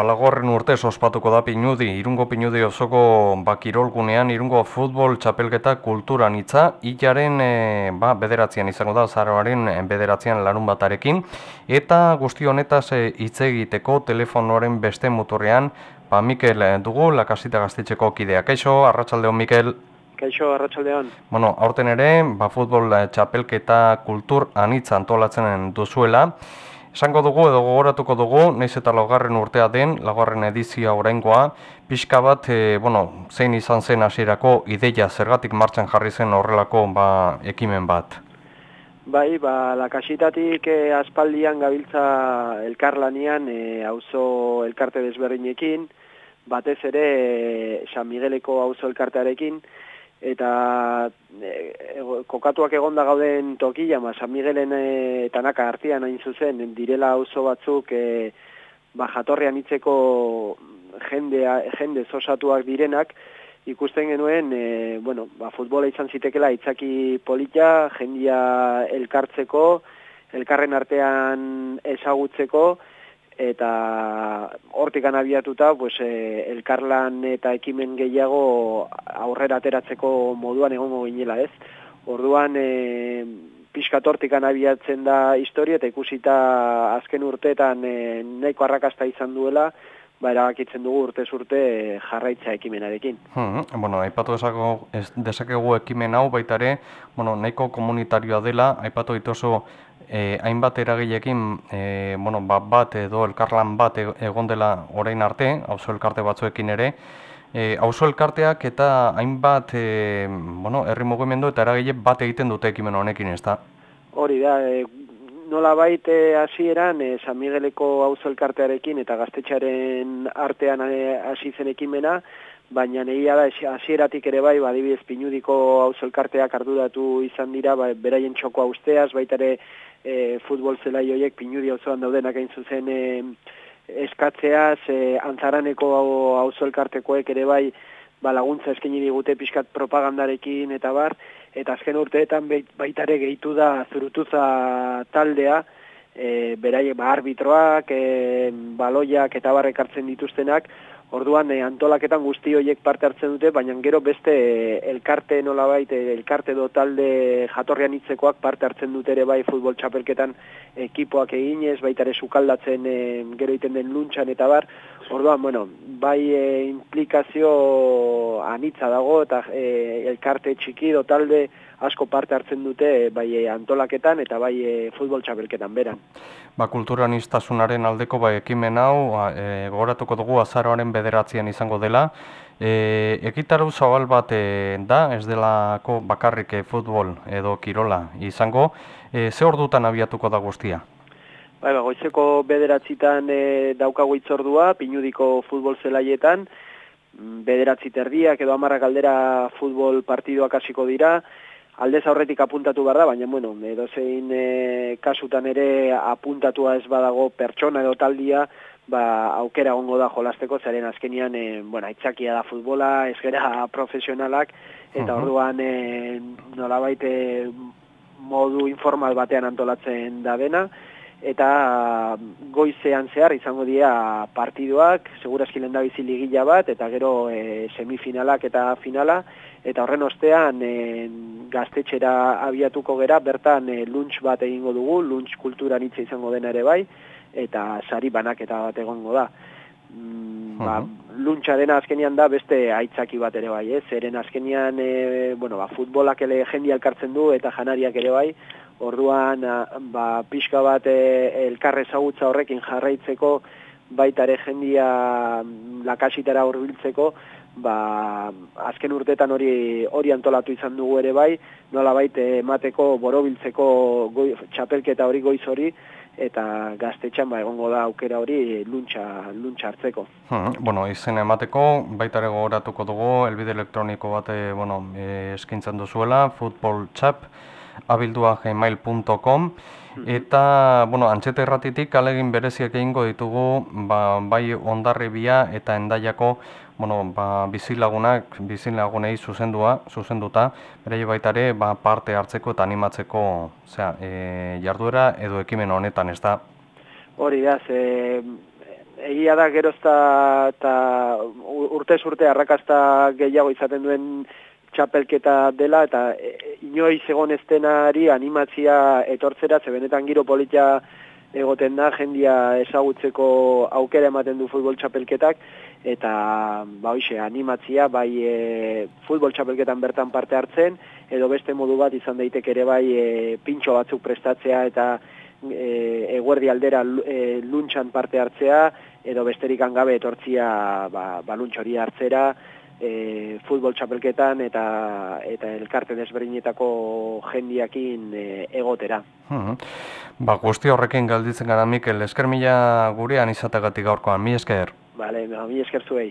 balagorren urte ospatuko da Pinudi, irungo Pinudi osoko bakirolgunean, irungo futbol txapelketa kulturan itza, ilaren e, ba, bederatzean izango da, zaroaren bederatzean larun batarekin, eta guzti honetaz e, hitz egiteko telefonoaren beste muturrean, ba, Mikel dugu, lakasita gaztitzeko kidea. Kaixo, arratsaldeon Mikel. Kaixo, arratsaldeon. Bueno, aurten ere, ba, futbol txapelketa kultur anitza antolatzen duzuela, Esango dugu edo gogoratuko dugu, naiz eta laugarren urtea den, laugarren edizia oraingoa, pixka bat, e, bueno, zein izan zen hasierako ideia zergatik martxan jarri zen horrelako ba, ekimen bat? Bai, ba, lakasitatik e, aspaldian gabiltza elkarlanian e, auzo elkarte desberdinekin, batez ere e, San Migueleko auzo elkartearekin, eta e, kokatuak egonda gauden tokia, ma San Miguelen e, tanaka artean hain zuzen, direla auzo batzuk e, ba, jatorrean itzeko jende, jende zosatuak direnak, ikusten genuen, e, bueno, ba, futbola izan zitekela itzaki polita, jendia elkartzeko, elkarren artean ezagutzeko, eta hortikan abiatuta pues, e, elkarlan eta ekimen gehiago aurrera ateratzeko moduan egongo ginela ez. Orduan e, pixkat hortikan abiatzen da historia eta ikusita azken urteetan e, nahiko arrakasta izan duela, ba, erabakitzen dugu urte urte jarraitza ekimenarekin. Hmm, bueno, aipatu desako, ez, desakegu ekimen hau baitare, bueno, nahiko komunitarioa dela, aipatu dituzu eh, hainbat eragilekin eh, bueno, bat, bat edo elkarlan bat e, egon dela orain arte, auzo elkarte batzuekin ere, eh, auzo elkarteak eta hainbat eh, bueno, herri mugimendu eta eragile bat egiten dute ekimen honekin, ez da? Hori da, e, nola baite hasieran e, San Migueleko auzo elkartearekin eta gaztetxaren artean hasi zen ekimena, baina negia da hasieratik ere bai, badibidez pinudiko auzo elkarteak arduratu izan dira, ba, beraien txoko usteaz, baita ere e, futbol zelai horiek pinudi osoan daudenak hain zuzen e, eskatzeaz, e, antzaraneko auzo elkartekoek ere bai ba, laguntza eskaini digute pixkat propagandarekin eta bar, eta azken urteetan baitare gehitu da zurutuza taldea, e, beraiek ba, arbitroak, e, baloiak eta barrek dituztenak, Orduan, e, antolaketan guzti horiek parte hartzen dute, baina gero beste e, elkarte nolabait, e, elkarte do talde jatorrian hitzekoak parte hartzen dute ere bai futbol txapelketan ekipoak eginez, baita ere sukaldatzen e, gero iten den luntxan eta bar. Orduan, bueno, bai e, implikazio anitza dago eta e, elkarte txiki do talde asko parte hartzen dute bai e, antolaketan eta bai e, futbol txapelketan beran. Ba, kulturanistazunaren aldeko bai ekimen hau, ba, e, gogoratuko dugu azaroaren bederatzean izango dela. E, ekitaru zabal bat e, da, ez delako bakarrik futbol edo kirola izango. E, ze ordutan abiatuko da guztia? Bai, ba, goizeko bederatzitan e, daukago itzordua, pinudiko futbol zelaietan, mm, bederatzi terdiak edo amarrak aldera futbol partidoak hasiko dira, aldez aurretik apuntatu behar da, baina, bueno, edo zein e, kasutan ere apuntatua ez badago pertsona edo taldia, ba, aukera ongo da jolasteko, zaren azkenian, e, bueno, aitzakia da futbola, ez gera profesionalak, eta orduan e, nolabait e, modu informal batean antolatzen da dena, eta goizean zehar izango dira partiduak, segurazki lehen da bizi ligila bat, eta gero e, semifinalak eta finala, eta horren ostean e, gaztetxera abiatuko gera, bertan e, lunch bat egingo dugu, lunch kultura nitze izango dena ere bai, eta sari banak eta bat egongo da. Mm, ba, luncha dena azkenian da beste aitzaki bat ere bai, ez? Zeren azkenian, e, bueno, ba, futbolak ele jendia elkartzen du eta janariak ere bai, orduan ba, pixka bat e, elkarre zagutza horrekin jarraitzeko baita ere jendia mm, lakasitara horbiltzeko ba, azken urtetan hori hori antolatu izan dugu ere bai nola baita emateko borobiltzeko goi, txapelketa hori goiz hori eta gaztetxan ba, egongo da aukera hori luntxa, luntxa hartzeko. Hmm, bueno, izen emateko, baita ere gogoratuko dugu, elbide elektroniko bate, bueno, e, eskintzen duzuela, futbol txap, abildua gmail.com eta, bueno, antxete erratitik alegin bereziak egingo ditugu ba, bai ondarribia eta endaiako bueno, ba, bizilagunak, bizilagunei zuzendua, zuzenduta, bere baitare ba, parte hartzeko eta animatzeko zera, e, jarduera edo ekimen honetan, ez da? Hori da, ze egia da gerozta eta urtez urte arrakasta gehiago izaten duen txapelketa dela eta e, inoiz egon estenari animatzia etortzera, ze benetan giro politia egoten da, jendia ezagutzeko aukera ematen du futbol txapelketak, eta ba hoize animatzia bai e, futbol txapelketan bertan parte hartzen, edo beste modu bat izan daiteke ere bai e, pintxo batzuk prestatzea eta e, eguerdi aldera e, luntxan parte hartzea, edo besterik gabe etortzia ba, ba luntxori hartzera, e, futbol txapelketan eta eta elkarte desberdinetako jendiakin e, egotera. Hmm. Ba, guzti horrekin galditzen gara, Mikel, esker mila gurean izatagatik gaurkoan, mi esker? Bale, mi esker zuei.